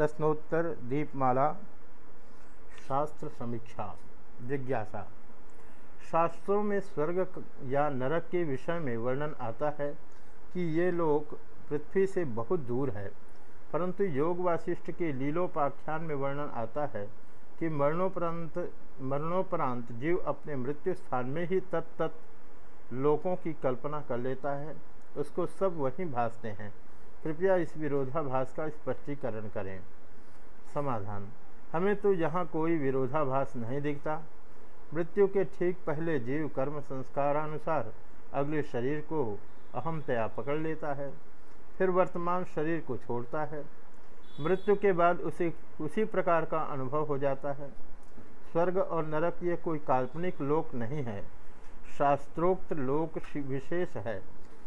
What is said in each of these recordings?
प्रश्नोत्तर, दीपमाला, शास्त्र समीक्षा, जिज्ञासा। शास्त्रों में स्वर्ग या नरक के विषय में वर्णन आता है कि ये लोग पृथ्वी से बहुत दूर है, परंतु योग वासिष्ठ के लीलोपाख्यान में वर्णन आता है कि मरणोपरांत मरणोपरांत जीव अपने मृत्यु स्थान में ही तत्त लोकों की कल्पना कर लेता है, उसको सब वहीं भासते हैं। कृपया इस विरोधाभास का स्पष्टीकरण करें। समाधान। हमें तो यहाँ कोई विरोधाभास नहीं दिखता। मृत्यु के ठीक पहले जीव कर्म संस्कारानुसार अगले शरीर को अहमतया पकड़ लेता है, फिर वर्तमान शरीर को छोड़ता है। मृत्यु के बाद उसे, उसी प्रकार का अनुभव हो जाता है। स्वर्ग और नरक ये कोई काल्पनिक लोक नहीं है। शास्त्रोक्त लोक विशेष है।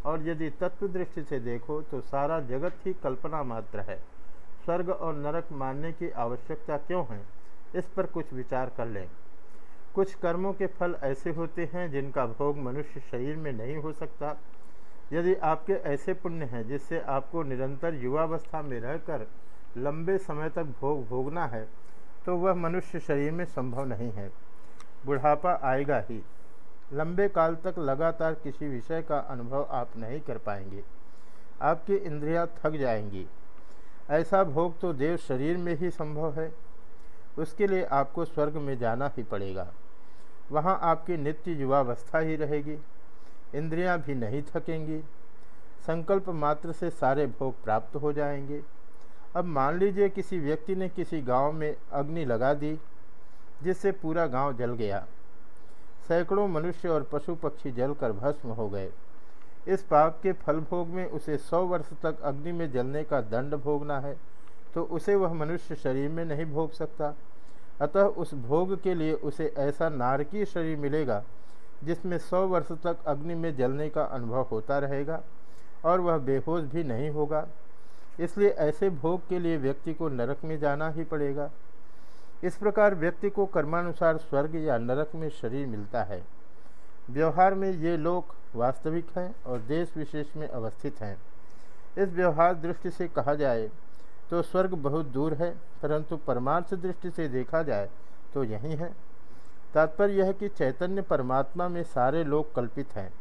और यदि तत्व दृष्टि से देखो तो सारा जगत ही कल्पना मात्र है। स्वर्ग और नरक मानने की आवश्यकता क्यों है? इस पर कुछ विचार कर लें। कुछ कर्मों के फल ऐसे होते हैं, जिनका भोग मनुष्य शरीर में नहीं हो सकता। यदि आपके ऐसे पुण्य हैं, जिससे आपको निरंतर युवावस्था में रहकर लंबे समय तक भोग भोगना है तो वह मनुष्य शरीर में संभव नहीं है। बुढ़ापा आएगा ही। लंबे काल तक लगातार किसी विषय का अनुभव आप नहीं कर पाएँगे। आपकी इंद्रियाँ थक जाएँगी। ऐसा भोग तो देव शरीर में ही संभव है। उसके लिए आपको स्वर्ग में जाना ही पड़ेगा। वहाँ आपकी नित्य युवावस्था ही रहेगी। इंद्रियाँ भी नहीं थकेंगी। संकल्प मात्र से सारे भोग प्राप्त हो जाएँगे। अब मान लीजिए किसी व्यक्ति ने किसी गाँव में अग्नि लगा दी, जिससे पूरा गाँव जल गया। सैकड़ों मनुष्य और पशु पक्षी जलकर भस्म हो गए। इस पाप के फल भोग में उसे सौ वर्ष तक अग्नि में जलने का दंड भोगना है तो उसे वह मनुष्य शरीर में नहीं भोग सकता। अतः उस भोग के लिए उसे ऐसा नारकीय शरीर मिलेगा, जिसमें सौ वर्ष तक अग्नि में जलने का अनुभव होता रहेगा और वह बेहोश भी नहीं होगा। इसलिए ऐसे भोग के लिए व्यक्ति को नरक में जाना ही पड़ेगा। इस प्रकार व्यक्ति को कर्मानुसार स्वर्ग या नरक में शरीर मिलता है। व्यवहार में ये लोग वास्तविक हैं और देश विशेष में अवस्थित हैं। इस व्यवहार दृष्टि से कहा जाए तो स्वर्ग बहुत दूर है, परंतु परमार्थ दृष्टि से देखा जाए तो यही है। तात्पर्य यह कि चैतन्य परमात्मा में सारे लोग कल्पित हैं।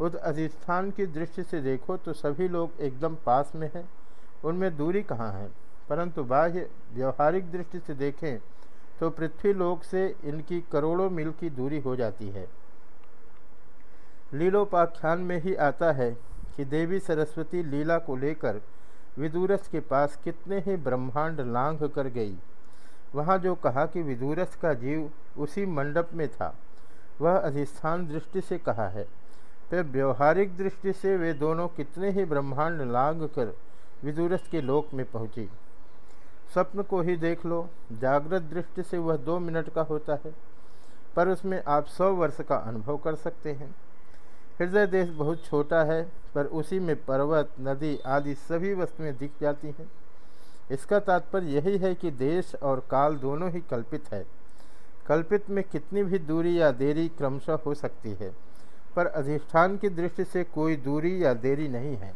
उस अधिष्ठान की दृष्टि से देखो तो सभी लोग एकदम पास में हैं, उनमें दूरी कहाँ है? परंतु बाह्य व्यवहारिक दृष्टि से देखें तो पृथ्वी लोक से इनकी करोड़ों मील की दूरी हो जाती है। लीलोपाख्यान में ही आता है कि देवी सरस्वती लीला को लेकर विदुरस के पास कितने ही ब्रह्मांड लांघ कर गई। वहाँ जो कहा कि विदुरस का जीव उसी मंडप में था, वह अधिष्ठान दृष्टि से कहा है। फिर व्यवहारिक दृष्टि से वे दोनों कितने ही ब्रह्मांड लांघ कर विदुरस के लोक में पहुँची। स्वप्न को ही देख लो। जागृत दृष्टि से वह दो मिनट का होता है, पर उसमें आप सौ वर्ष का अनुभव कर सकते हैं। हृदय देश बहुत छोटा है, पर उसी में पर्वत, नदी आदि सभी वस्तुएँ दिख जाती हैं। इसका तात्पर्य यही है कि देश और काल दोनों ही कल्पित है। कल्पित में कितनी भी दूरी या देरी क्रमशः हो सकती है, पर अधिष्ठान की दृष्टि से कोई दूरी या देरी नहीं है।